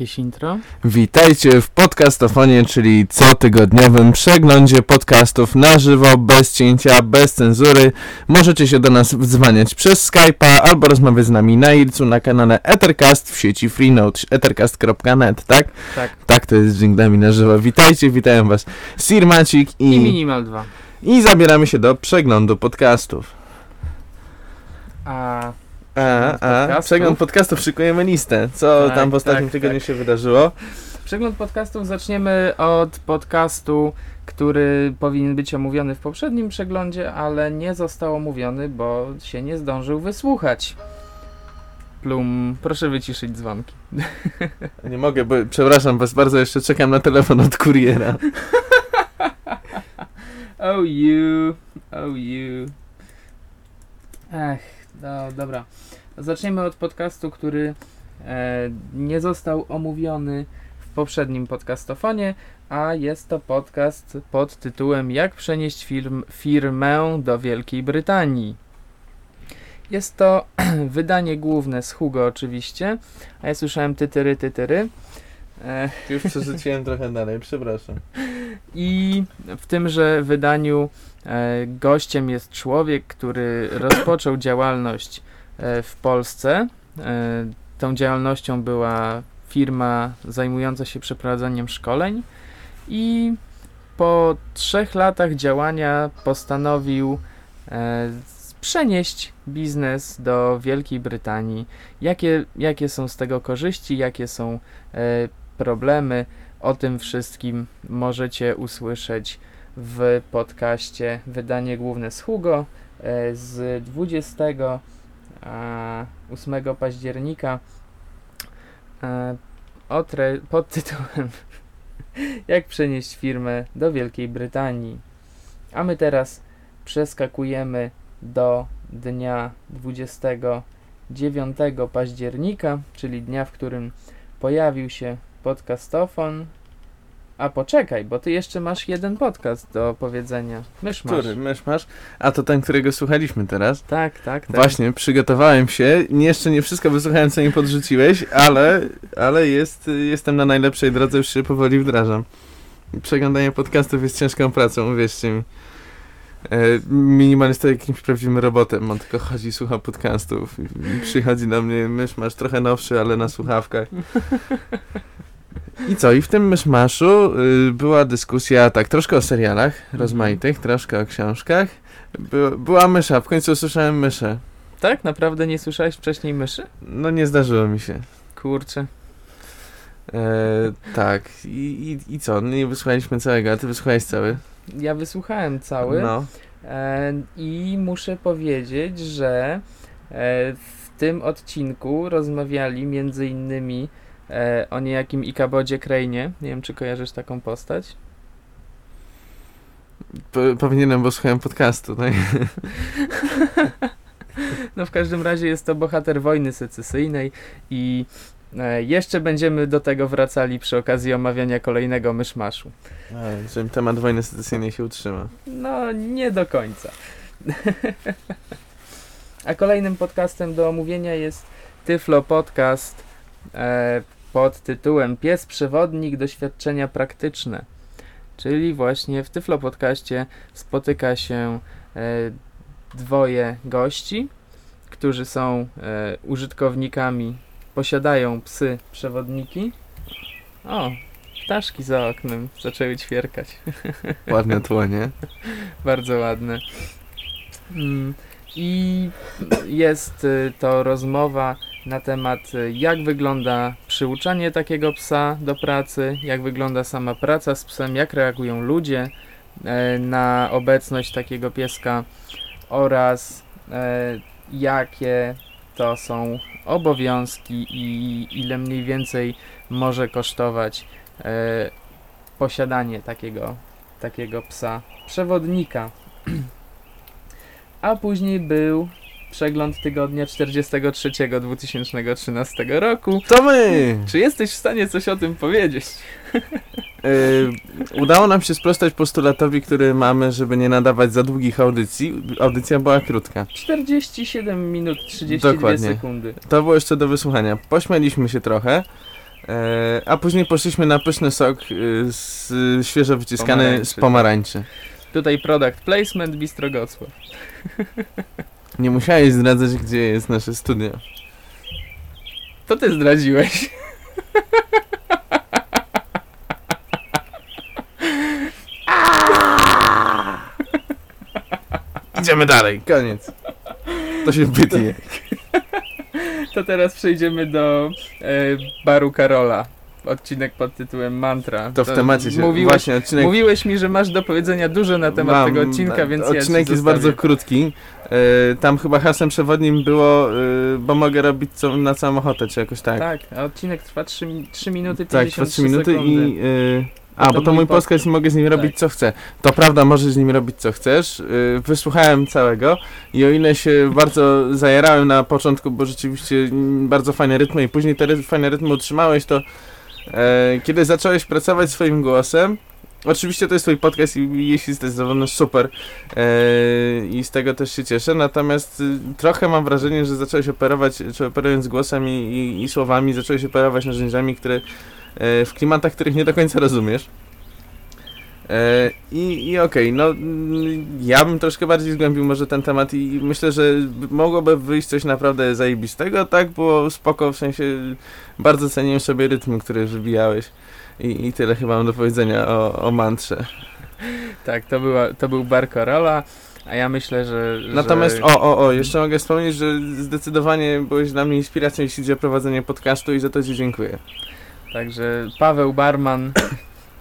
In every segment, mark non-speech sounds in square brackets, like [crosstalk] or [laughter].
Jakieś intro? Witajcie w podcastofonie, czyli cotygodniowym przeglądzie podcastów na żywo, bez cięcia, bez cenzury. Możecie się do nas wdzwaniać przez Skype'a albo rozmawiać z nami na Ilcu na kanale Ethercast w sieci Freenode, ethercast.net, tak? Tak. Tak, to jest z dżinglami na żywo. Witajcie, witają was Sir Macik i, I Minimal 2. i zabieramy się do przeglądu podcastów. A A, a, przegląd podcastów, szykujemy listę. Co Tak, tam w ostatnim tak, tygodniu tak. się wydarzyło? przegląd podcastów zaczniemy od podcastu, który powinien być omówiony w poprzednim przeglądzie, ale nie został omówiony, bo się nie zdążył wysłuchać. Plum, proszę wyciszyć dzwonki. [laughs] Nie mogę, bo przepraszam was bardzo, jeszcze czekam na telefon od kuriera. [laughs] Oh you, oh you. Ech, no dobra. Zaczniemy od podcastu, który e, nie został omówiony w poprzednim podcastofonie, a jest to podcast pod tytułem Jak przenieść firm, firmę do Wielkiej Brytanii. Jest to [clears throat] wydanie główne z Hugo oczywiście, a ja słyszałem tytyry, tytyry. E, Już [laughs] przerzuciłem trochę dalej, przepraszam. I w tymże wydaniu e, gościem jest człowiek, który rozpoczął działalność e, w Polsce. E, tą działalnością była firma zajmująca się przeprowadzaniem szkoleń i po trzech latach działania postanowił przenieść biznes do Wielkiej Brytanii. Jakie, jakie są z tego korzyści, jakie są problemy, o tym wszystkim możecie usłyszeć w podcaście Wydanie Główne z Hugo e, z 28 października e, pod tytułem [laughs] Jak przenieść firmę do Wielkiej Brytanii. A my teraz przeskakujemy do dnia 29 października, czyli dnia, w którym pojawił się podcastofon. A poczekaj, bo ty jeszcze masz jeden podcast do powiedzenia. Mysz masz. Który mysz masz? A to ten, którego słuchaliśmy teraz. Tak, tak, tak. Właśnie, przygotowałem się. Jeszcze nie wszystko wysłuchałem, co mi podrzuciłeś, ale, ale jest, jestem na najlepszej drodze, już się powoli wdrażam. Przeglądanie podcastów jest ciężką pracą, uwierzcie mi. E, Minimalista jakimś prawdziwym robotem, on tylko chodzi i słucha podcastów. I przychodzi do mnie, mysz masz trochę nowszy, ale na słuchawkach. I co? I w tym myszmaszu y, była dyskusja tak troszkę o serialach rozmaitych, troszkę o książkach. By, była mysza, w końcu usłyszałem myszę. Tak? Naprawdę nie słyszałeś wcześniej myszy? No nie zdarzyło mi się. Kurczę. E, tak. I, i, I co? No nie wysłuchaliśmy całego, a ty wysłuchałeś cały? Ja wysłuchałem cały No. e, i muszę powiedzieć, że e, w tym odcinku rozmawiali między innymi e, o niejakim Ikabodzie Crane. Nie wiem, czy kojarzysz taką postać. Po, powinienem, bo słuchałem podcastu. No [laughs] No w każdym razie jest to bohater wojny secesyjnej i e, jeszcze będziemy do tego wracali przy okazji omawiania kolejnego myszmaszu. a, żebym temat wojny secesyjnej się utrzyma. No, nie do końca. [laughs] A kolejnym podcastem do omówienia jest Tyflo Podcast e, pod tytułem Pies Przewodnik Doświadczenia Praktyczne. Czyli właśnie w Tyflo Podcaście spotyka się e, dwoje gości, którzy są e, użytkownikami, posiadają psy przewodniki. O, ptaszki za oknem zaczęły ćwierkać. [laughs] Ładne tło, nie? Bardzo ładne. Mm, I jest y, to rozmowa na temat, y, jak wygląda przyuczanie takiego psa do pracy, jak wygląda sama praca z psem, jak reagują ludzie e, na obecność takiego pieska oraz e, jakie to są obowiązki i ile mniej więcej może kosztować e, posiadanie takiego, takiego psa przewodnika. [clears throat] A później był przegląd tygodnia 43 2013 roku. To my! Czy jesteś w stanie coś o tym powiedzieć? E, [laughs] udało nam się sprostać postulatowi, który mamy, żeby nie nadawać za długich audycji. Audycja była krótka. 47 minut 32 Dokładnie. sekundy. To było jeszcze do wysłuchania. Pośmialiśmy się trochę. E, a później poszliśmy na pyszny sok e, z świeżo wyciskany z Pomarańczy. pomarańczy. Tutaj product placement Bistro Gocław. [laughs] Nie musiałeś zdradzać, gdzie jest nasze studio. To ty zdradziłeś. [laughs] Idziemy dalej, koniec. To się wytnie. To teraz przejdziemy do e, baru Karola. Odcinek pod tytułem Mantra. To w temacie się Mówiłeś, właśnie odcinek. mówiłeś mi, że masz do powiedzenia dużo na temat mam, tego odcinka, więc ja ci Odcinek jest zostawię. bardzo krótki. E, tam chyba hasłem przewodnim było, e, bo mogę robić co, na całą ochotę, czy jakoś tak. Tak, a odcinek trwa 3, 3 minuty Tak, 53 trwa 3 minuty sekundy. i. e, a, bo to mój podcast. i mogę z nim robić Tak. co chcę. To prawda, możesz z nim robić co chcesz. Wysłuchałem całego i o ile się bardzo zajarałem na początku, bo rzeczywiście bardzo fajne rytmy i później te ry- fajne rytmy utrzymałeś, to e, kiedy zacząłeś pracować swoim głosem, oczywiście to jest twój podcast i jeśli zadowolony, super e, i z tego też się cieszę, natomiast y, trochę mam wrażenie, że zacząłeś operować, czy operując głosem i, i, i słowami, zacząłeś operować narzędziami, które e, w klimatach, których nie do końca rozumiesz. E, I, i okej, no mm, ja bym troszkę bardziej zgłębił może ten temat i myślę, że mogłoby wyjść coś naprawdę zajebistego. Tak było spoko, w sensie bardzo ceniłem sobie rytm, który wybijałeś. I, I tyle chyba mam do powiedzenia o, o mantrze. Tak, to, była, to był bar Karola, a ja myślę, że... Natomiast, że... o, o, o, jeszcze mogę wspomnieć, że zdecydowanie byłeś dla mnie inspiracją, jeśli idzie o prowadzenie podcastu i za to Ci dziękuję. Także Paweł Barman,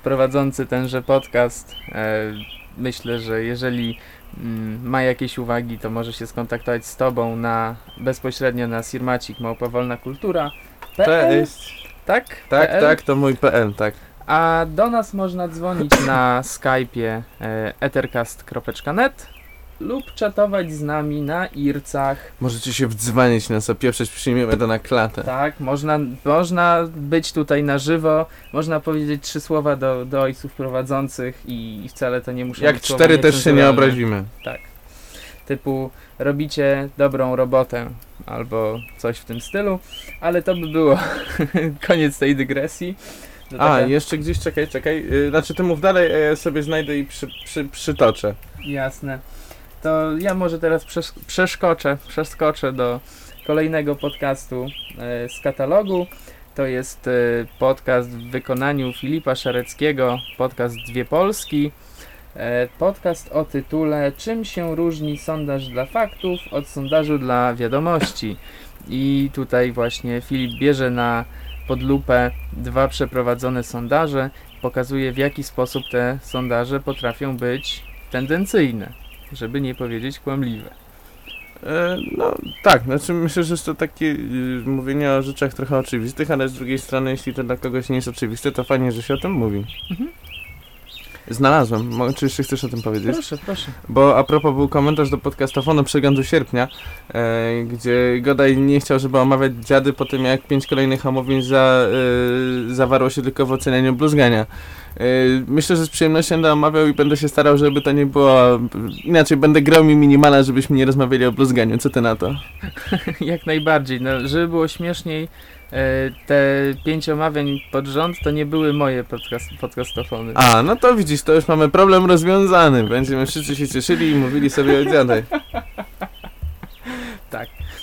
prowadzący tenże podcast, e, myślę, że jeżeli mm, ma jakieś uwagi, to może się skontaktować z Tobą na bezpośrednio na Sirmacik Małpowolna Kultura. Cześć! Tak? Tak, PL? tak, to mój PL, tak. A do nas można dzwonić na Skype'ie e, ethercast.net lub czatować z nami na ircach. Możecie się wdzwaniać nas, opieprzeć, przyjmiemy to na klatę. Tak, można, można być tutaj na żywo, można powiedzieć trzy słowa do, do ojców prowadzących i, i wcale to nie muszą Jak być słowa cztery też się nie niecenzuralne. obrazimy. Typu robicie dobrą robotę albo coś w tym stylu, ale to by było [laughs] koniec tej dygresji. To A, taka- jeszcze gdzieś, czekaj, czekaj. Yy, znaczy, ty mów dalej, a ja sobie znajdę i przy, przy, przytoczę. Jasne. To ja może teraz przes- przeszkoczę, przeskoczę do kolejnego podcastu e, z katalogu. To jest e, podcast w wykonaniu Filipa Szareckiego, podcast Dwie Polski. E, podcast o tytule Czym się różni sondaż dla faktów od sondażu dla wiadomości? I tutaj właśnie Filip bierze na pod lupę dwa przeprowadzone sondaże, pokazuje w jaki sposób te sondaże potrafią być tendencyjne, żeby nie powiedzieć kłamliwe. E, no, tak, znaczy myślę, że jest to takie yy, mówienie o rzeczach trochę oczywistych, ale z drugiej strony, jeśli to dla kogoś nie jest oczywiste, to fajnie, że się o tym mówi. Mhm. Znalazłem. Mo- Czy jeszcze chcesz o tym powiedzieć? Proszę, proszę. Bo a propos był komentarz do podcastofonu przeglądu sierpnia, e, gdzie Godaj nie chciał, żeby omawiać dziady po tym, jak pięć kolejnych omówień za, e, zawarło się tylko w ocenianiu bluzgania. E, myślę, że z przyjemnością będę omawiał i będę się starał, żeby to nie było... Inaczej, będę grał mi minimala, żebyśmy nie rozmawiali o bluzganiu. Co ty na to? [laughs] Jak najbardziej. No, żeby było śmieszniej, te pięć omawiań pod rząd to nie były moje podcast, podcastofony. A, no to widzisz, to już mamy problem rozwiązany. Będziemy wszyscy się cieszyli i mówili sobie o dziadach. [laughs]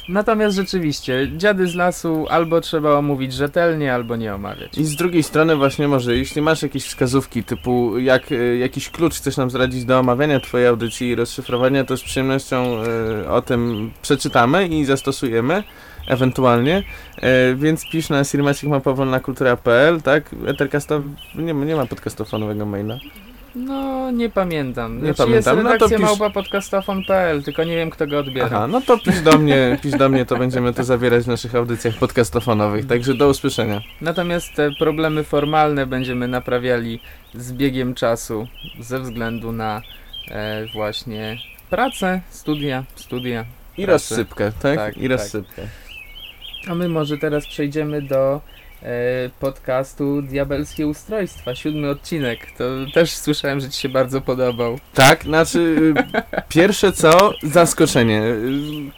Natomiast rzeczywiście, dziady z lasu albo trzeba omówić rzetelnie, albo nie omawiać. I z drugiej strony właśnie może, jeśli masz jakieś wskazówki typu jak e, jakiś klucz chcesz nam zdradzić do omawiania twojej audycji i rozszyfrowania, to z przyjemnością e, o tym przeczytamy i zastosujemy ewentualnie, e, więc pisz na sirmacikmapowolnakultura.pl, tak? Ethercasta nie, ma- nie ma podcastofonowego maila. No, nie pamiętam. Nie Znaczy, jest pamiętam. No to redakcja pisz- małpa podcastofon.pl, tylko nie wiem kto go odbiera. Aha, no to pisz do mnie, pisz do mnie, to będziemy to zawierać w naszych audycjach podcastofonowych, także do usłyszenia. Natomiast te problemy formalne będziemy naprawiali z biegiem czasu ze względu na e, właśnie pracę, studia, studia. I Pracy. rozsypkę, tak? Tak, I tak. A my może teraz przejdziemy do e, podcastu Diabelskie Ustrojstwa, siódmy odcinek. To też słyszałem, że Ci się bardzo podobał. Tak, znaczy y, pierwsze co, zaskoczenie.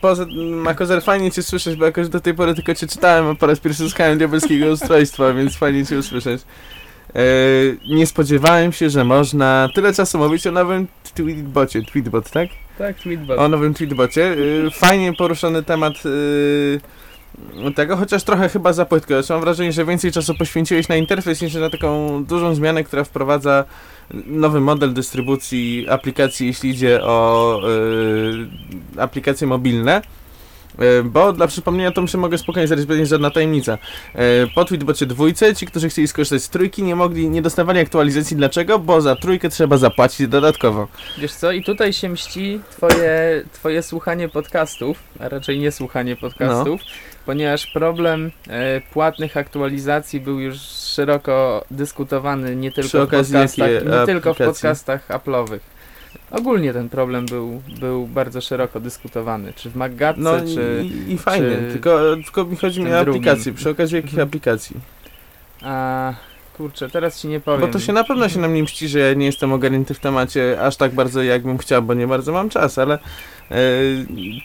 Poza Makozer, fajnie cię słyszeć, bo jakoś do tej pory tylko cię czytałem, a po raz pierwszy słuchałem diabelskiego ustrojstwa, więc fajnie cię usłyszeć. E, nie spodziewałem się, że można tyle czasu mówić o nowym tweetbocie, tweetbot, tak? Tak, Tweetbot. O nowym tweetbocie. Y, Fajnie poruszony temat y, tego, chociaż trochę chyba za płytko. Mam wrażenie, że więcej czasu poświęciłeś na interfejs niż na taką dużą zmianę, która wprowadza nowy model dystrybucji aplikacji, jeśli idzie o y, aplikacje mobilne. Y, Bo dla przypomnienia to się mogę spokojnie zaliczyć, jest żadna tajemnica. Y, Po Tweetbocie dwójce ci, którzy chcieli skorzystać z trójki, nie mogli, nie dostawali aktualizacji. Dlaczego? Bo za trójkę trzeba zapłacić dodatkowo. Wiesz co, i tutaj się mści twoje, twoje słuchanie podcastów, a raczej nie słuchanie podcastów, ponieważ problem e, płatnych aktualizacji był już szeroko dyskutowany nie tylko, Przy w, podcastach, nie tylko w podcastach Apple'owych. Ogólnie ten problem był, był bardzo szeroko dyskutowany, czy w Maggatce, No czy... i, i fajnie, czy tylko, tylko mi chodzi mi o drugim. aplikacje. Przy okazji jakich Mhm. aplikacji? A, kurczę, teraz ci nie powiem. Bo to się na pewno się na mnie mści, że ja nie jestem ogarnięty w temacie aż tak bardzo jakbym chciał, bo nie bardzo mam czas, ale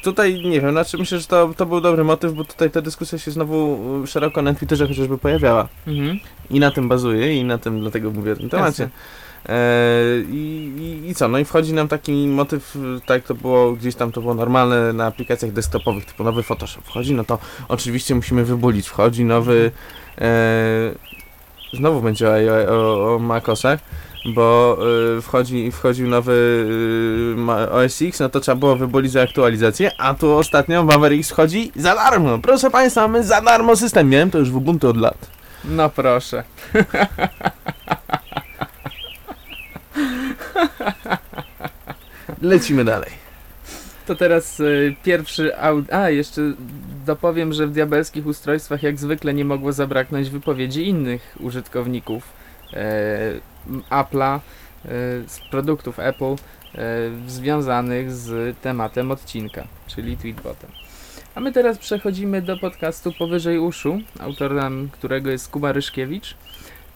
tutaj nie wiem, znaczy myślę, że to, to był dobry motyw, bo tutaj ta dyskusja się znowu e, szeroko na Twitterze chociażby pojawiała. Mhm. I na tym bazuje i na tym dlatego mówię o tym temacie. E, i, i, I co? No i wchodzi nam taki motyw, e, tak to było gdzieś tam, to było normalne na aplikacjach desktopowych, typu nowy Photoshop. Wchodzi, no to oczywiście musimy wybulić. Wchodzi nowy, e, znowu będzie o, o, o macOSach, bo e, wchodzi, wchodził nowy ma- OS X, no to trzeba było wybulić za aktualizację, a tu ostatnio Maverick X wchodzi za darmo. Proszę Państwa, mamy za darmo system. Miałem to już w Ubuntu od lat. No proszę. Lecimy dalej. To teraz y, pierwszy aud... A, jeszcze dopowiem, że w diabelskich ustrojstwach jak zwykle nie mogło zabraknąć wypowiedzi innych użytkowników m, Apple'a, e, z produktów Apple e, związanych z tematem odcinka, czyli Tweetbotem. A my teraz przechodzimy do podcastu Powyżej Uszu, autorem którego jest Kuba Ryszkiewicz.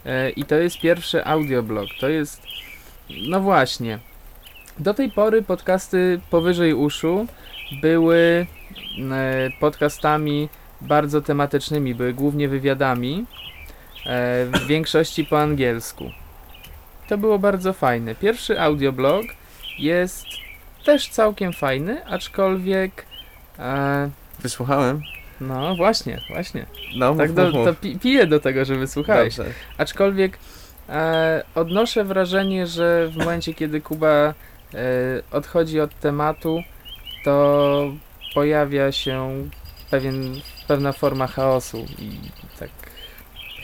E, I to jest pierwszy audioblog. To jest, no właśnie, do tej pory podcasty powyżej uszu były podcastami bardzo tematycznymi, były głównie wywiadami, w większości po angielsku. To było bardzo fajne. Pierwszy audioblog jest też całkiem fajny, aczkolwiek e, Wysłuchałem. no właśnie, właśnie. No, Tak mów, do, mów, to pi, piję do tego, żeby słuchałeś. Dobrze. Aczkolwiek e, odnoszę wrażenie, że w momencie, kiedy Kuba e, odchodzi od tematu, to pojawia się pewien, pewna forma chaosu i tak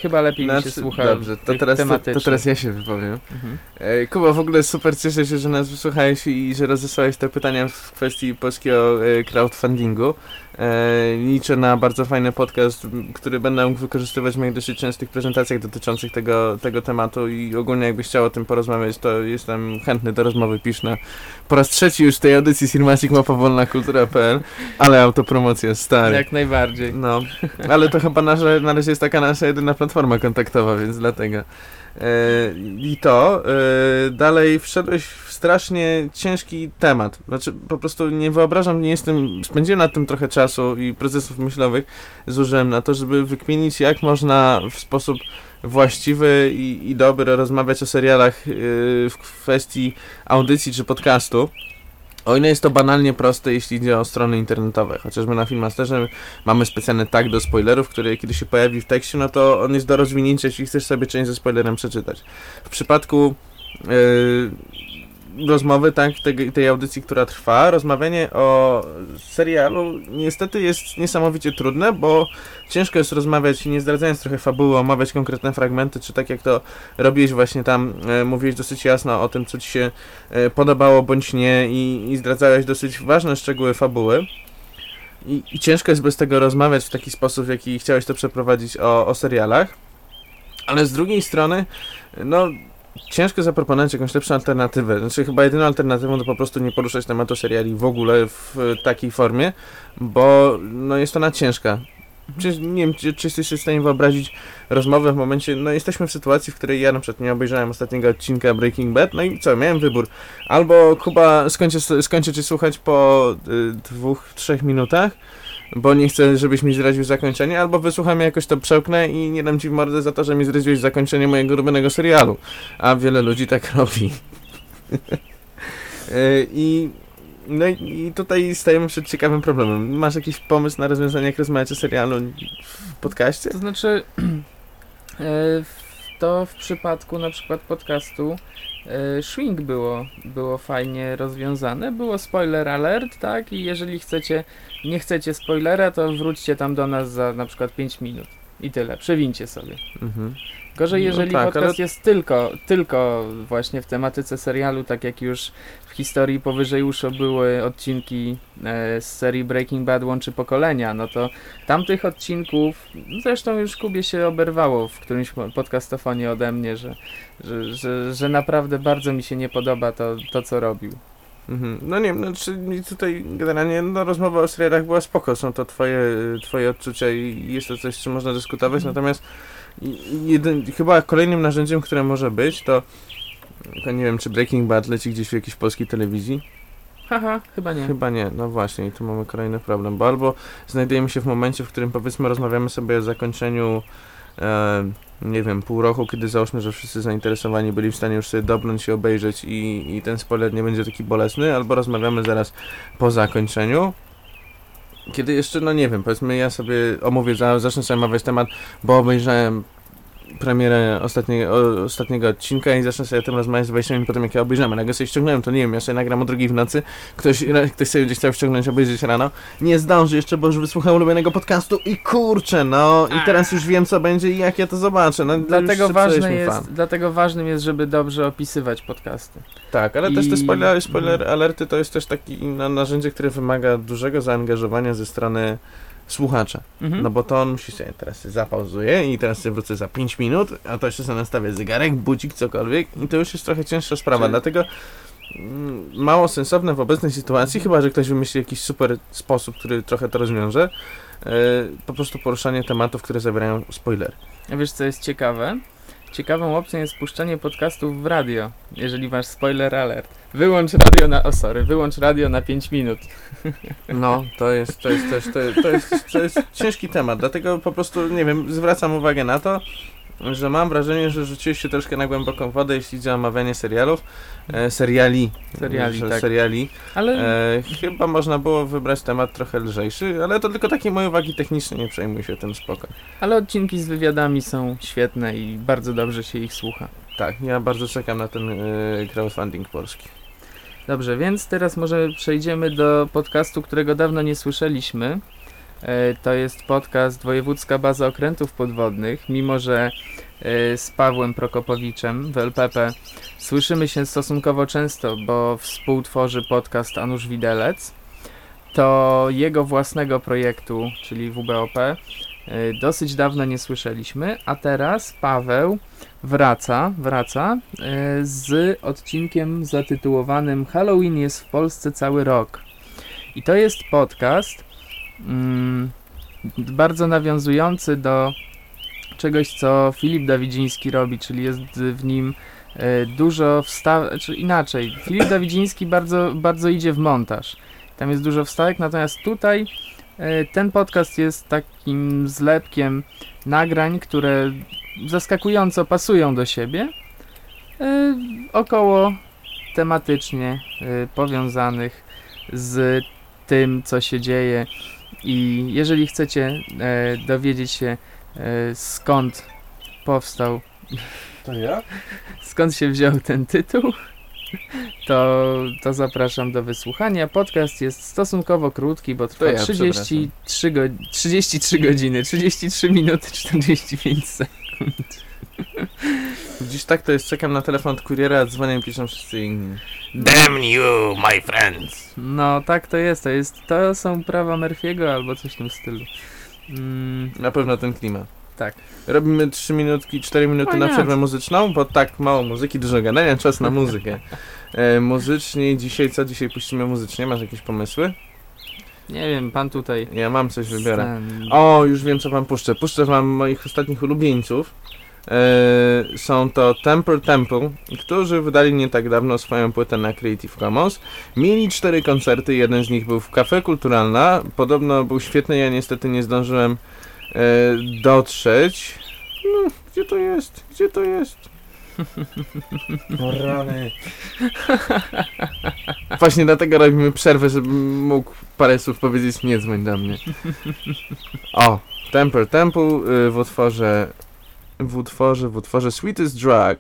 chyba lepiej mi się Znaczy, słucha Dobrze, to teraz, to, to teraz ja się wypowiem. Mhm. E, Kuba, w ogóle super cieszę się, że nas wysłuchałeś i że rozesłałeś te pytania w kwestii polskiego e, crowdfundingu. E, liczę na bardzo fajny podcast, który będę mógł wykorzystywać w moich dosyć częstych prezentacjach dotyczących tego, tego tematu i ogólnie jakbyś chciał o tym porozmawiać, to jestem chętny do rozmowy. Pisz na po raz trzeci już w tej audycji Sirmasik mapa wolna kultura.pl, ale autopromocja, stary. Jak najbardziej. No, ale to chyba nasza, na razie jest taka nasza jedyna platforma kontaktowa, więc dlatego. E, I to, e, dalej wszedłeś w strasznie ciężki temat. Znaczy, po prostu nie wyobrażam, nie jestem, spędziłem na tym trochę czasu i procesów myślowych zużyłem na to, żeby wykminić, jak można w sposób właściwy i, i dobry rozmawiać o serialach e, w kwestii audycji czy podcastu. O ile jest to banalnie proste, jeśli idzie o strony internetowe, chociażby na Filmasterze mamy specjalny tag do spoilerów, który kiedy się pojawi w tekście, no to on jest do rozwinięcia, jeśli chcesz sobie część ze spoilerem przeczytać. W przypadku yy, rozmowy, tak, tej, tej audycji, która trwa, rozmawianie o serialu niestety jest niesamowicie trudne, bo ciężko jest rozmawiać, nie zdradzając trochę fabuły, omawiać konkretne fragmenty, czy tak jak to robiłeś właśnie tam, e, mówiłeś dosyć jasno o tym, co ci się e, podobało bądź nie i, i zdradzałeś dosyć ważne szczegóły fabuły. I, I ciężko jest bez tego rozmawiać w taki sposób, w jaki chciałeś to przeprowadzić o, o serialach. Ale z drugiej strony, no, ciężko zaproponować jakąś lepszą alternatywę. Znaczy, chyba jedyną alternatywą to po prostu nie poruszać tematu seriali w ogóle w takiej formie, bo no, jest ona ciężka. Przecież nie wiem, czy, czy jesteś w stanie wyobrazić rozmowę w momencie, no jesteśmy w sytuacji, w której ja na przykład nie obejrzałem ostatniego odcinka Breaking Bad, no i co, miałem wybór. Albo Kuba skończę, skończę cię słuchać po y, dwóch, trzech minutach, bo nie chcę, żebyś mi zdradził zakończenie, albo wysłucham ja jakoś to przełknę i nie dam ci w mordę za to, że mi zdradziłeś zakończenie mojego ulubionego serialu. A wiele ludzi tak [laughs] robi. Y, I no i, tutaj stajemy przed ciekawym problemem. Masz jakiś pomysł na rozwiązanie, jak rozmawiacie serialu w podcaście? To znaczy, [clears throat] e, to w przypadku na przykład podcastu e, Swing było, było fajnie rozwiązane. Było spoiler alert, tak? I jeżeli chcecie, nie chcecie spoilera, to wróćcie tam do nas za na przykład 5 minut. I tyle, przewincie sobie. Mhm. Gorzej, No jeżeli tak, podcast ale- jest tylko, tylko właśnie w tematyce serialu, tak jak już historii powyżej uszu były odcinki e, z serii Breaking Bad łączy pokolenia, no to tamtych odcinków, no zresztą już Kubie się oberwało w którymś po- podcastofonie ode mnie, że, że, że, że naprawdę bardzo mi się nie podoba to, to co robił. Mhm. No nie wiem, no, czy tutaj generalnie no, rozmowa o serialach była spoko, są to twoje, twoje odczucia i jest to coś, czym można dyskutować, Mhm. natomiast jeden, chyba kolejnym narzędziem, które może być, to nie wiem, czy Breaking Bad leci gdzieś w jakiejś polskiej telewizji? Haha, chyba nie. Chyba nie, no właśnie, i tu mamy kolejny problem, bo albo znajdujemy się w momencie, w którym powiedzmy rozmawiamy sobie o zakończeniu, e, nie wiem, pół roku, kiedy załóżmy, że wszyscy zainteresowani byli w stanie już sobie dobrnąć i obejrzeć i, i ten spoiler nie będzie taki bolesny, albo rozmawiamy zaraz po zakończeniu. Kiedy jeszcze, no nie wiem, powiedzmy ja sobie omówię, za- zacznę sobie omawiać temat, bo obejrzałem premierę ostatniego, o- ostatniego odcinka i zacznę sobie o tym rozmawiać z 20 minut po tym, jak ja obejrzałem. Jak go sobie ściągnąłem, to nie wiem, ja sobie nagram o drugiej w nocy, ktoś, ktoś sobie gdzieś chciał ściągnąć, obejrzeć rano, nie zdąży jeszcze, bo już wysłuchał ulubionego podcastu i kurczę, no i teraz już wiem, co będzie i jak ja to zobaczę. No, Dlatego, ważne jest, fan. dlatego ważnym jest, żeby dobrze opisywać podcasty. Tak, ale też te I- spoiler, spoiler alerty to jest też taki na, narzędzie, które wymaga dużego zaangażowania ze strony słuchacza. Mhm. No bo to on musi sobie teraz się zapauzuje i teraz sobie wrócę za 5 minut, a to jeszcze sobie nastawię zegarek, budzik, cokolwiek i to już jest trochę cięższa sprawa, Czy- dlatego mm, mało sensowne w obecnej sytuacji, chyba że ktoś wymyśli jakiś super sposób, który trochę to rozwiąże, e, po prostu poruszanie tematów, które zawierają spoiler. A wiesz co jest ciekawe? Ciekawą opcją jest puszczanie podcastów w radio, jeżeli masz spoiler alert. Wyłącz radio na, o sorry, wyłącz radio na 5 minut. No, to jest, to jest też, to, jest- to, jest, to jest ciężki temat, dlatego po prostu, nie wiem, zwracam uwagę na to, że mam wrażenie, że rzuciłeś się troszkę na głęboką wodę, jeśli idzie o omawianie serialów, e, seriali, Seriali, tak. seriali. Ale E, chyba można było wybrać temat trochę lżejszy, ale to tylko takie moje uwagi techniczne, nie przejmuj się tym spoko. Ale odcinki z wywiadami są świetne i bardzo dobrze się ich słucha. Tak, ja bardzo czekam na ten e, crowdfunding polski. Dobrze, więc teraz może przejdziemy do podcastu, którego dawno nie słyszeliśmy. E, To jest podcast Wojewódzka Baza Okrętów Podwodnych. Mimo, że e, z Pawłem Prokopowiczem w LPP słyszymy się stosunkowo często, bo współtworzy podcast Anusz Widelec, to jego własnego projektu, czyli WBOP, dosyć dawno nie słyszeliśmy, a teraz Paweł wraca, wraca e, z odcinkiem zatytułowanym Halloween jest w Polsce cały rok. I to jest podcast mm, bardzo nawiązujący do czegoś, co Filip Dawidziński robi, czyli jest w nim e, dużo wstawek, czy inaczej, Filip Dawidziński bardzo, bardzo idzie w montaż. Tam jest dużo wstawek, natomiast tutaj e, ten podcast jest takim zlepkiem nagrań, które zaskakująco pasują do siebie, e, około tematycznie e, powiązanych z tym, co się dzieje. I jeżeli chcecie e, dowiedzieć się, e, skąd powstał, To ja? skąd się wziął ten tytuł, to, to zapraszam do wysłuchania. Podcast jest stosunkowo krótki, bo trwa To ja 33, go, 33 godziny, 33 minuty 45 sekund. Dziś tak to jest, czekam na telefon od kuriera, a dzwonią i piszą wszyscy inni. Damn you, my friends. No tak to jest, to jest, to są prawa Murphy'ego albo coś w tym stylu. Mm, Na pewno ten klimat. Tak. Robimy 3 minutki, 4 minuty na przerwę muzyczną, bo tak mało muzyki, dużo gadania, czas na muzykę. [laughs] E, muzycznie dzisiaj, co dzisiaj puścimy muzycznie? Masz jakieś pomysły? Nie wiem, pan tutaj... Ja mam coś, wybiorę. O, już wiem co wam puszczę. Puszczę wam moich ostatnich ulubieńców. E, są to Temper Temple, którzy wydali nie tak dawno swoją płytę na Creative Commons. Mieli cztery koncerty, jeden z nich był w Cafe Kulturalna. Podobno był świetny, ja niestety nie zdążyłem dotrzeć. No, gdzie to jest? Gdzie to jest? [laughs] O rany. Właśnie dlatego robimy przerwę, żebym mógł parę słów powiedzieć, nie dzwoń do mnie. O, Temper Temple y, w utworze w utworze, w utworze Sweetest Drug.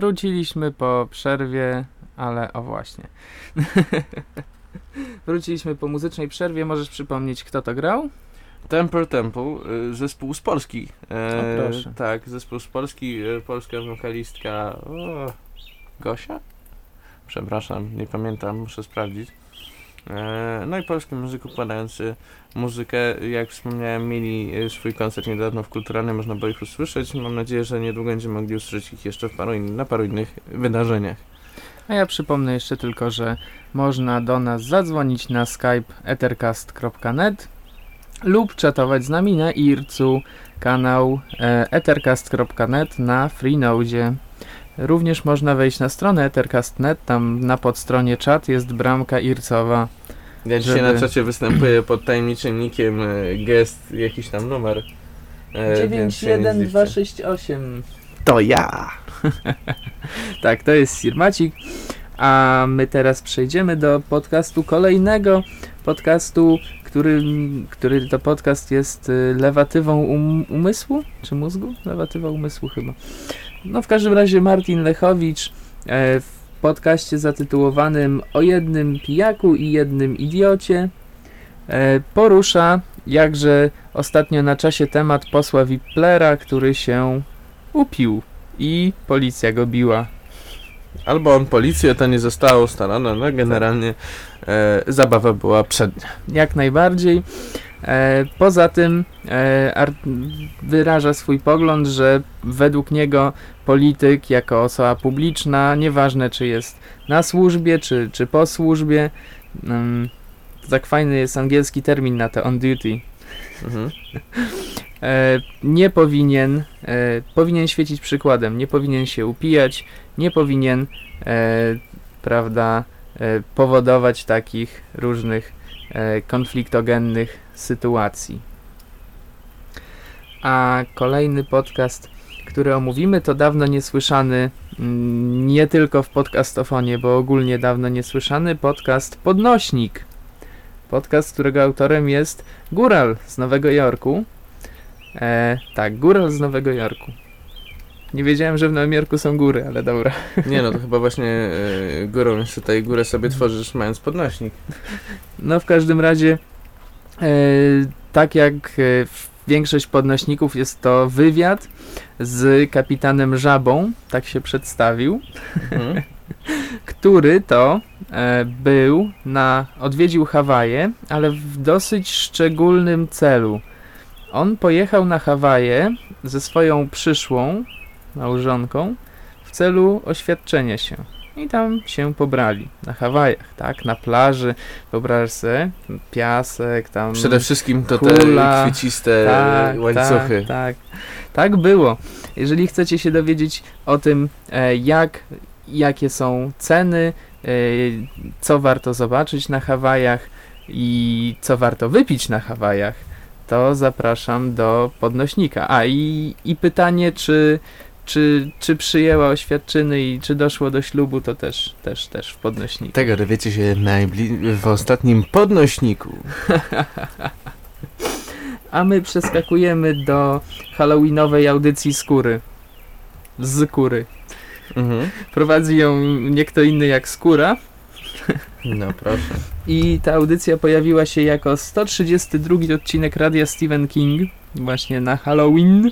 Wróciliśmy po przerwie, ale o właśnie. [laughs] Wróciliśmy po muzycznej przerwie. Możesz przypomnieć, kto to grał? Temple Temple, y, zespół z Polski. E, O, proszę. Tak, zespół z Polski, y, polska wokalistka o, Gosia? Przepraszam, nie pamiętam, muszę sprawdzić. E, no i polski muzyk układający muzykę, jak wspomniałem, mieli y, swój koncert niedawno w Kulturalnym, można było ich usłyszeć. Mam nadzieję, że niedługo będziemy mogli usłyszeć ich jeszcze paru na paru innych wydarzeniach. A ja przypomnę jeszcze tylko, że można do nas zadzwonić na skype ethercast.net lub czatować z nami na IRCU, kanał e, ethercast.net na Freenode. Również można wejść na stronę ethercast.net, tam na podstronie czat jest bramka ircowa. Ja dzisiaj Żeby- na czacie występuję pod tajemniczym nickiem e, gest, jakiś tam numer. e, więc się nie zdziwcie. 91268. To ja! [laughs] Tak, to jest Sirmacik. A my teraz przejdziemy do podcastu kolejnego. Podcastu, który, który to podcast jest y, lewatywą um, umysłu? Czy mózgu? Lewatywa umysłu chyba. No w każdym razie Martin Lechowicz e, w podcaście zatytułowanym O jednym pijaku i jednym idiocie e, porusza jakże ostatnio na czasie temat posła Wiplera, który się upił i policja go biła. Albo on policję, to nie zostało ustalone, no generalnie e, zabawa była przednia. Jak najbardziej. E, poza tym e, wyraża swój pogląd, że według niego polityk jako osoba publiczna, nieważne czy jest na służbie, czy, czy po służbie, mm, tak fajny jest angielski termin na to on duty, Mhm. [laughs] e, nie powinien, powinien świecić przykładem, nie powinien się upijać, nie powinien, prawda, powodować takich różnych konfliktogennych sytuacji. A kolejny podcast, który omówimy, to dawno niesłyszany, mm, nie tylko w podcastofonie, bo ogólnie dawno niesłyszany podcast Podnośnik. Podcast, którego autorem jest Góral z Nowego Jorku. E, tak, Góral z Nowego Jorku. Nie wiedziałem, że w Nowym Jorku są góry, ale dobra. Nie no, to chyba właśnie e, górą jeszcze tutaj górę sobie tworzysz mając podnośnik. No w każdym razie, tak jak e, większość podnośników jest to wywiad z kapitanem Żabą, tak się przedstawił, Mhm. [laughs] który to e, był na, odwiedził Hawaje, ale w dosyć szczególnym celu. On pojechał na Hawaje ze swoją przyszłą małżonką w celu oświadczenia się. I tam się pobrali. Na Hawajach, tak? Na plaży. Wyobraź sobie, piasek, tam... Przede wszystkim to Hula. te kwieciste tak, łańcuchy. Tak, tak. Tak było. Jeżeli chcecie się dowiedzieć o tym, e, jak, jakie są ceny, e, co warto zobaczyć na Hawajach i co warto wypić na Hawajach, to zapraszam do podnośnika. A i, i pytanie, czy, czy, czy przyjęła oświadczyny i czy doszło do ślubu, to też, też, też w podnośniku. Tego dowiecie się najbli- w ostatnim podnośniku. [laughs] A my przeskakujemy do halloweenowej audycji skóry. Z kury. Mhm. Prowadzi ją nie kto inny jak skóra. No proszę. I ta audycja pojawiła się jako 132 odcinek radia Stephen King, właśnie na Halloween,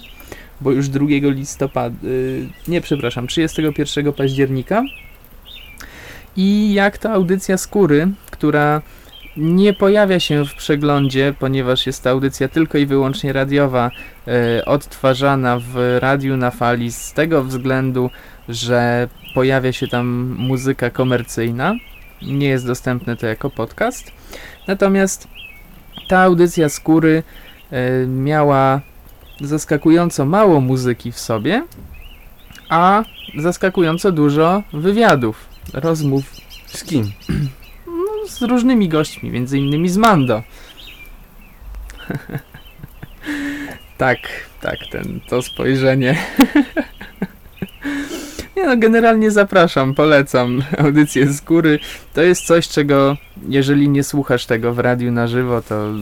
bo już 2 listopada, y, nie przepraszam, 31 października. I jak ta audycja skóry, która nie pojawia się w przeglądzie, ponieważ jest to audycja tylko i wyłącznie radiowa, y, odtwarzana w radiu na fali z tego względu, że pojawia się tam muzyka komercyjna. Nie jest dostępne to jako podcast. Natomiast ta audycja skóry y, miała zaskakująco mało muzyki w sobie, a zaskakująco dużo wywiadów, rozmów Z kim? no, z różnymi gośćmi, między innymi z Mando. [laughs] tak, tak, ten, to spojrzenie. [laughs] Nie no, generalnie zapraszam, polecam [laughs] audycję z góry. To jest coś, czego jeżeli nie słuchasz tego w radiu na żywo, to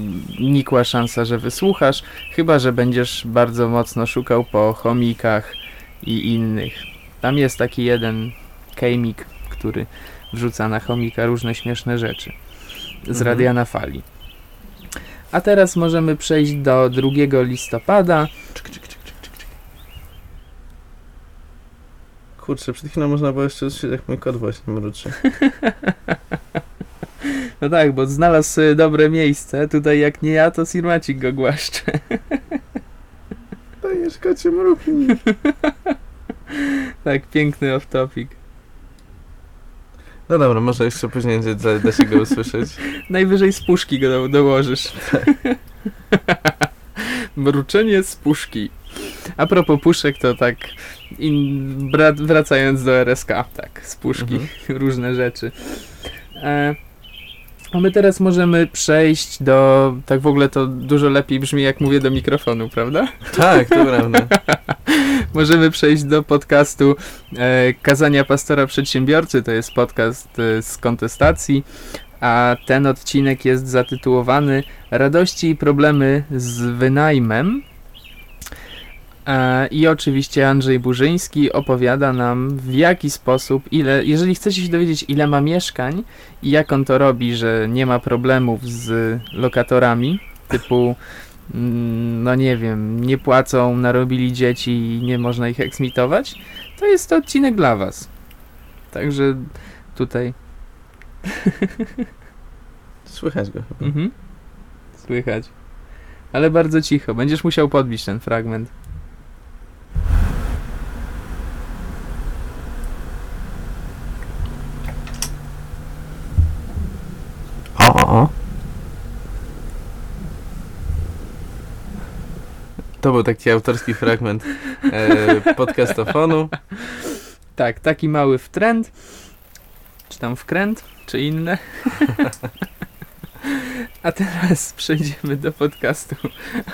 nikła szansa, że wysłuchasz, chyba, że będziesz bardzo mocno szukał po chomikach i innych. Tam jest taki jeden kejmik, który wrzuca na chomika różne śmieszne rzeczy z Mhm. radia na fali. A teraz możemy przejść do 2 listopada. Kurczę, przed chwilą można było jeszcze usłyszeć, jak mój kot właśnie mruczy. [laughs] No tak, bo znalazł dobre miejsce. Tutaj jak nie ja, to Sirmacik go głaszcze. Dajesz kocie mruknij. [laughs] Tak, piękny off-topic. No dobra, może jeszcze później da, da się go usłyszeć. [laughs] Najwyżej z puszki go do, dołożysz. Mruczenie z puszki. A propos puszek, to tak in, wracając do RSK, tak, z puszki, Mhm. [laughs] różne rzeczy. E, a my teraz możemy przejść do, tak w ogóle to dużo lepiej brzmi jak mówię do mikrofonu, prawda? Tak, to prawda. [laughs] Możemy przejść do podcastu e, Kazania Pastora Przedsiębiorcy. To jest podcast e, z kontestacji, a ten odcinek jest zatytułowany Radości i problemy z wynajmem. E, I oczywiście Andrzej Burzyński opowiada nam w jaki sposób, ile, jeżeli chcecie się dowiedzieć ile ma mieszkań i jak on to robi, że nie ma problemów z lokatorami, typu mm, no nie wiem, nie płacą, narobili dzieci i nie można ich eksmitować, to jest to odcinek dla was. Także tutaj [laughs] Słychać go chyba. mhm, słychać. Ale bardzo cicho, będziesz musiał podbić ten fragment. O, o, o. To był taki autorski fragment e, podcastofonu. Tak, taki mały wtręt, czy tam wkręt, czy inne. [laughs] A teraz przejdziemy do podcastu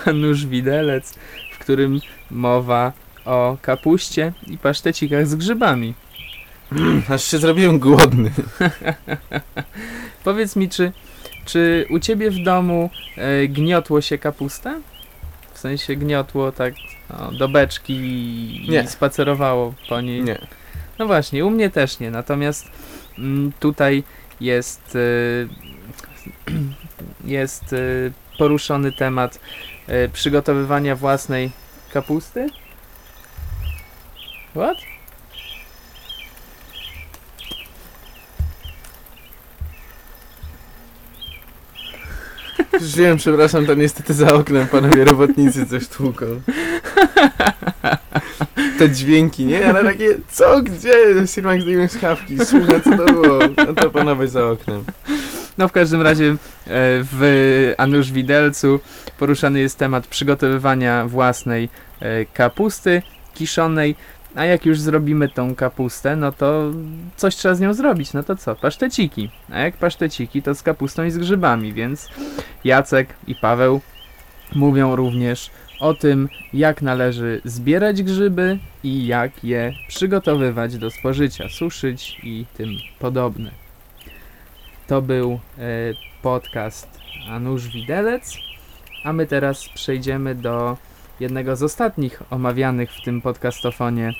Anusz Widelec, w którym mowa o kapuście i pasztecikach z grzybami. [clears throat] Aż się zrobiłem głodny. [laughs] Powiedz mi, czy, czy u ciebie w domu e, gniotło się kapustę? W sensie gniotło tak no, do beczki i, Nie. spacerowało po niej? Nie. No właśnie, u mnie też nie. Natomiast mm, tutaj jest, y, [clears throat] jest y, poruszony temat y, przygotowywania własnej kapusty. What? Wiem, przepraszam, to niestety za oknem panowie robotnicy coś tłuką. Te dźwięki, nie? Ale takie, co, gdzie? Sirmak zdejmie schawki, słuchaj, co to było? No to panowie za oknem. No w każdym razie e, w Anusz Widelcu poruszany jest temat przygotowywania własnej e, kapusty kiszonej. A jak już zrobimy tą kapustę, no to coś trzeba z nią zrobić. No to co? Paszteciki. A jak paszteciki, to z kapustą i z grzybami, więc Jacek i Paweł mówią również o tym, jak należy zbierać grzyby i jak je przygotowywać do spożycia, suszyć i tym podobne. To był e, podcast Anusz Widelec, a my teraz przejdziemy do jednego z ostatnich omawianych w tym podcastofonie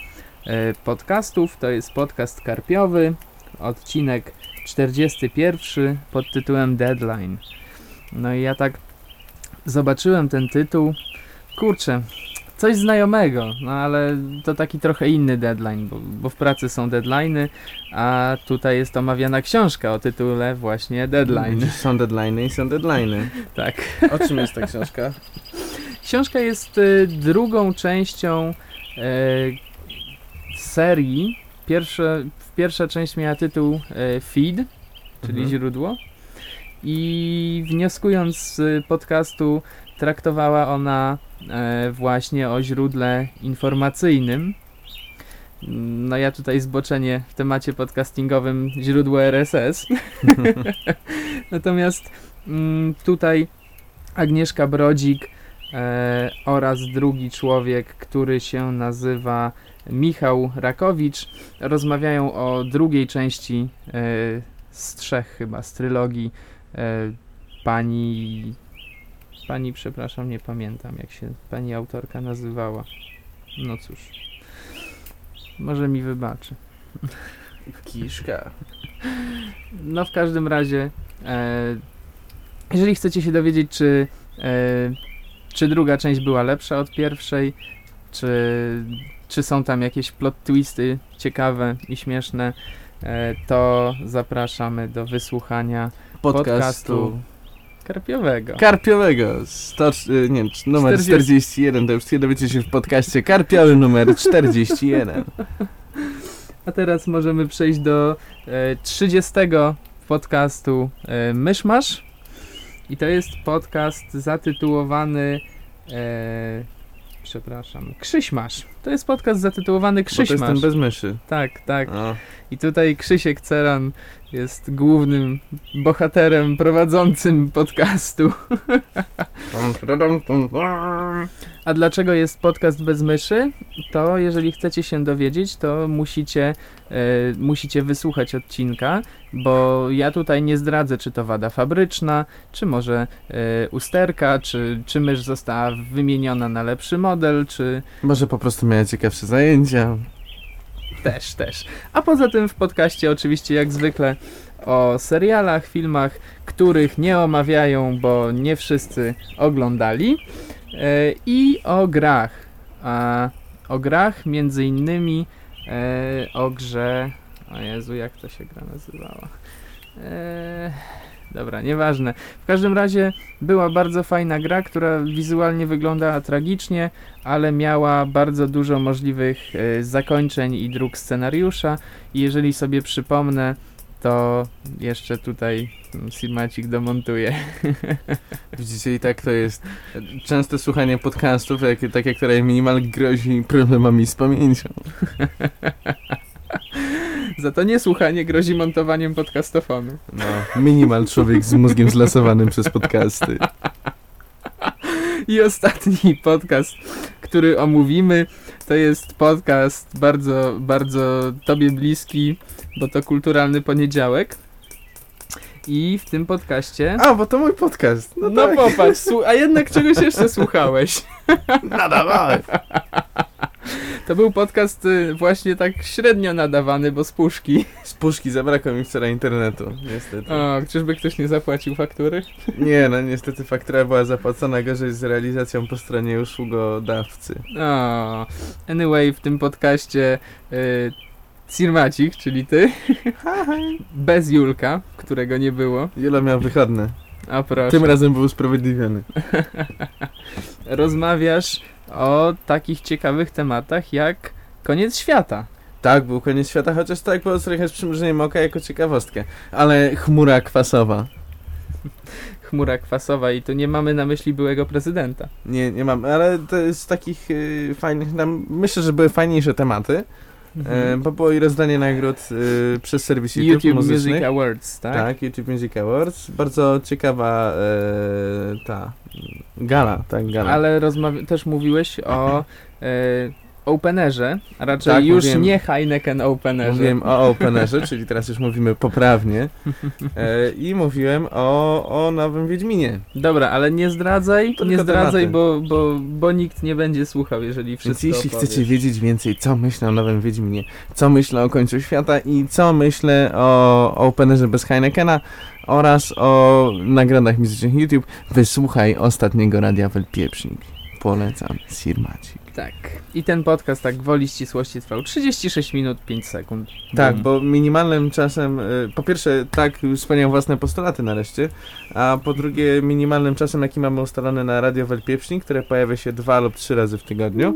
e, podcastów. To jest podcast karpiowy, odcinek 41 pod tytułem Deadline. No i ja tak zobaczyłem ten tytuł. Kurczę, coś znajomego, no ale to taki trochę inny deadline, bo, bo w pracy są deadlines, a tutaj jest omawiana książka o tytule właśnie Deadline. Są deadline'y i są deadline'y. Tak. O czym jest ta książka? [laughs] Książka jest y, drugą częścią e, serii. Pierwsze, pierwsza część miała tytuł e, Feed, czyli Mhm. źródło. I wnioskując z podcastu, traktowała ona e, właśnie o źródle informacyjnym. No ja tutaj zboczenie w temacie podcastingowym źródło RSS. [laughs] [laughs] Natomiast mm, tutaj Agnieszka Brodzik e, oraz drugi człowiek, który się nazywa Michał Rakowicz, rozmawiają o drugiej części e, z trzech chyba, z trylogii e, pani pani, przepraszam, nie pamiętam jak się pani autorka nazywała. No cóż. Może mi wybaczy. Kiszka. No w każdym razie, e, jeżeli chcecie się dowiedzieć, czy, e, czy druga część była lepsza od pierwszej, czy, czy są tam jakieś plot twisty ciekawe i śmieszne, e, to zapraszamy do wysłuchania Podcastu. podcastu karpiowego. Karpiowego. 100, y, nie, numer 40. 41. To już się dowiecie się w podcaście Karpiowy numer 41. [laughs] A teraz możemy przejść do e, 30 podcastu e, Myszmasz. I to jest podcast zatytułowany. E, przepraszam, Krzyśmasz. To jest podcast zatytułowany Bo to jest Krzyśmasz. ten bez myszy. Tak, tak. O. I tutaj Krzysiek Ceran jest głównym bohaterem prowadzącym podcastu. [laughs] A dlaczego jest podcast bez myszy? To jeżeli chcecie się dowiedzieć, to musicie, e, musicie wysłuchać odcinka, bo ja tutaj nie zdradzę, czy to wada fabryczna, czy może e, usterka, czy, czy mysz została wymieniona na lepszy model, czy Może po prostu miała ciekawsze zajęcia. też, też. A poza tym w podcaście oczywiście jak zwykle o serialach, filmach, których nie omawiają, bo nie wszyscy oglądali e, i o grach. A o grach między innymi e, o grze... O Jezu, jak to się gra nazywała? E, dobra, nieważne. W każdym razie była bardzo fajna gra, która wizualnie wyglądała tragicznie, ale miała bardzo dużo możliwych e, zakończeń i dróg scenariusza. I jeżeli sobie przypomnę, to jeszcze tutaj mm, Silmacik domontuje. [laughs] Widzicie, i tak to jest. Częste słuchanie podcastów, jak, takie, które minimal grozi problemami z pamięcią. [laughs] Za to niesłuchanie grozi montowaniem podcastofonu. No. Minimal człowiek z mózgiem zlasowanym przez podcasty. I ostatni podcast, który omówimy, to jest podcast bardzo, bardzo tobie bliski, bo to kulturalny poniedziałek. I w tym podcaście. A, bo to mój podcast. No, No tak. popatrz, a jednak czegoś jeszcze słuchałeś. [laughs] Nadawałem. To był podcast y, właśnie tak średnio nadawany, bo z puszki. Z puszki zabrakło mi wczoraj internetu, niestety. O, czyżby ktoś nie zapłacił faktury? Nie, no niestety faktura była zapłacona gorzej z realizacją po stronie usługodawcy. O, anyway, w tym podcaście y, Cirmacik, czyli ty, bez Julka, którego nie było. Jula miał wychodne. A proszę. Tym razem był usprawiedliwiony. [laughs] Rozmawiasz o takich ciekawych tematach jak koniec świata. Tak, był koniec świata, chociaż tak było trochę z przymrużeniem oka jako ciekawostkę. Ale chmura kwasowa. [laughs] Chmura kwasowa i tu nie mamy na myśli byłego prezydenta. Nie, nie mam, ale to jest z takich y, fajnych, tam, myślę, że były fajniejsze tematy, e, bo było i rozdanie nagród y, przez serwis YouTube, YouTube. Music Awards, tak? Tak? YouTube Music Awards. Bardzo ciekawa e, ta gala, tak, gala. Ale też mówiłeś o e, Openerze, a raczej Tak, już mówiłem. nie Heineken Openerze. Mówiłem o Openerze, [laughs] czyli teraz już mówimy poprawnie. E, I mówiłem o, o nowym Wiedźminie. Dobra, ale nie zdradzaj, To nie zdradzaj, bo, bo, bo nikt nie będzie słuchał, jeżeli Więc wszystko jeśli opowiesz. chcecie wiedzieć więcej, co myślę o nowym Wiedźminie, co myślę o końcu świata i co myślę o Openerze bez Heinekena oraz o nagrodach muzycznych YouTube, wysłuchaj ostatniego Radia Welpieprznik. Polecam. Sirmacik. Tak. I ten podcast, tak gwoli ścisłości, trwał 36 minut 5 sekund. Tak, Bum. bo minimalnym czasem, y, po pierwsze, tak, już spełniam własne postulaty nareszcie, a po drugie, minimalnym czasem, jaki mamy ustalony na Radio Welpieprznik, które pojawia się dwa lub trzy razy w tygodniu.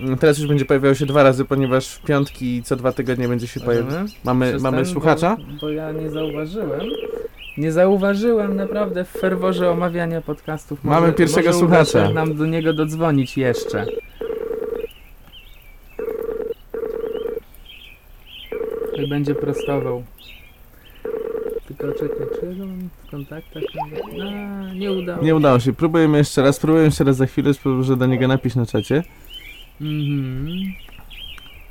Mm, Teraz już będzie pojawiało się dwa razy, ponieważ w piątki co dwa tygodnie będzie się pojawiać. Możemy? Mamy, mamy słuchacza? Bo, bo ja nie zauważyłem. Nie zauważyłem naprawdę w ferworze omawiania podcastów. Mamy pierwszego może uda słuchacza. nam do niego dodzwonić jeszcze. I będzie prostował. Tylko czekaj, czy mam w kontaktach? A, nie udało Nie udało się. Próbujemy jeszcze raz, próbujemy jeszcze raz za chwilę, spróbuję, że do niego napisz na czacie. Mhm.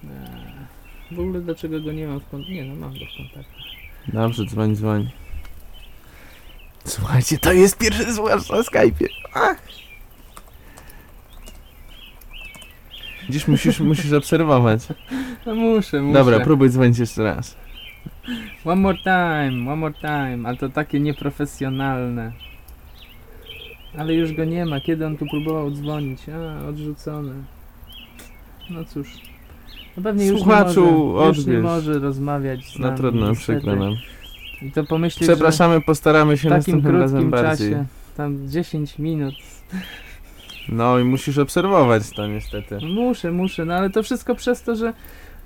Eee, W ogóle dlaczego go nie mam w kontaktach? Nie no, mam go w kontaktach. Dobrze, dzwoń, dzwoń. Słuchajcie, to jest pierwszy słuchacz na Skype'ie. Dziś musisz, musisz obserwować. No muszę, muszę. Dobra, próbuj dzwonić jeszcze raz. One more time, one more time. A to takie nieprofesjonalne. Ale już go nie ma. Kiedy on tu próbował dzwonić? A, odrzucony. No cóż. No pewnie już nie, Słuchaczu, może, już nie odbierz. może rozmawiać z No nami, trudno, niestety. przykro nam. I to pomyślisz, Przepraszamy, postaramy się w takim następnym razem krótkim bardziej. czasie, tam 10 minut. No i musisz obserwować to niestety. Muszę, muszę, no ale to wszystko przez to, że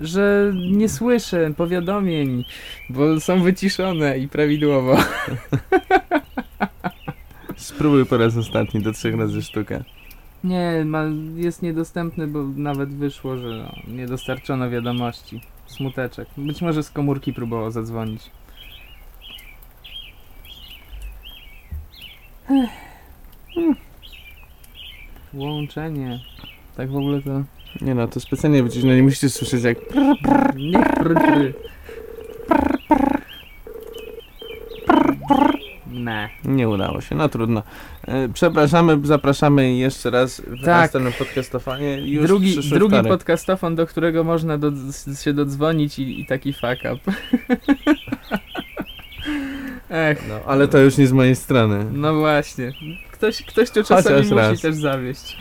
że nie słyszę powiadomień, bo są wyciszone i prawidłowo. [laughs] Spróbuj po raz ostatni, do trzech razy sztuka. Nie, ma, jest niedostępny, bo nawet wyszło, że no, nie dostarczono wiadomości. Smuteczek. Być może z komórki próbował zadzwonić. Ech. Hmm. Łączenie. Tak w ogóle to... Nie no, to specjalnie wycisnę, nie musicie słyszeć jak... Nie pr, pr. Ne. Nie udało się, no trudno. E, Przepraszamy, zapraszamy jeszcze raz w Tak. następnym podcastofonie. Już Drugi, przyszły drugi wtorek. podcastofon, do którego można do, się dodzwonić i, i taki fuck up. [laughs] Ech, No, ale to już nie z mojej strony. no właśnie. Ktoś, ktoś tu czasami Chociaż musi raz. też zawieść.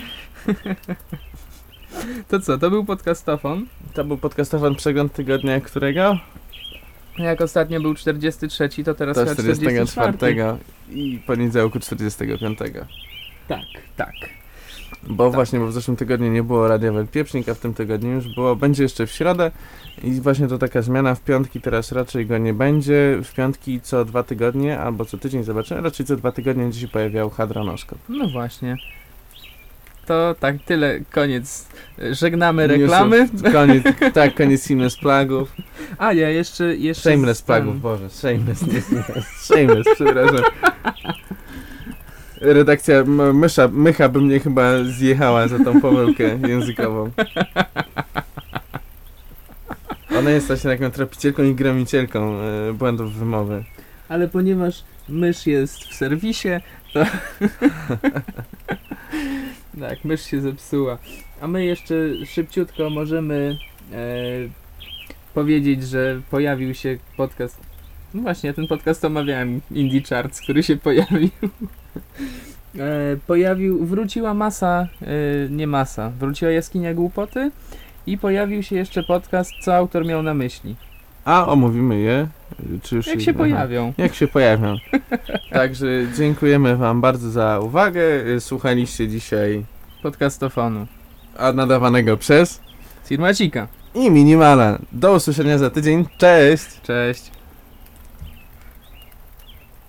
To co, to był podcastofon. To był podcastowany przegląd tygodnia którego? Jak ostatnio był 43, to teraz To chyba 44. 44 i poniedziałku 45. Tak, tak. Bo właśnie, bo w zeszłym tygodniu nie było Radia Pieprznik, a w tym tygodniu już było, będzie jeszcze w środę i właśnie to taka zmiana, w piątki teraz raczej go nie będzie, w piątki co dwa tygodnie albo co tydzień zobaczymy, raczej co dwa tygodnie będzie się pojawiał Hadronoskop. No właśnie. To tak, tyle, koniec. Żegnamy Newsów. reklamy. Koniec, [laughs] tak, koniec Seamless Plagów. A ja jeszcze... jeszcze Shameless z- Plagów, Boże, Shameless, nie Shameless, przepraszam. [laughs] Redakcja Mysza, Mycha by mnie chyba zjechała za tą pomyłkę [laughs] językową. Ona jest właśnie taką trapicielką i gromicielką e, błędów wymowy. Ale ponieważ mysz jest w serwisie, to... [laughs] tak, mysz się zepsuła. A my jeszcze szybciutko możemy e, powiedzieć, że pojawił się podcast... No właśnie, ja ten podcast omawiałem, Indie Charts, który się pojawił. E, pojawił, wróciła masa, e, nie masa, wróciła Jaskinia Głupoty i pojawił się jeszcze podcast, co autor miał na myśli. A omówimy je? Czy już Jak się aha. pojawią. Jak się pojawią. Także dziękujemy Wam bardzo za uwagę. E, Słuchaliście dzisiaj Podcastofonu. a nadawanego przez Firmacika. i Minimala. Do usłyszenia za tydzień. Cześć! Cześć.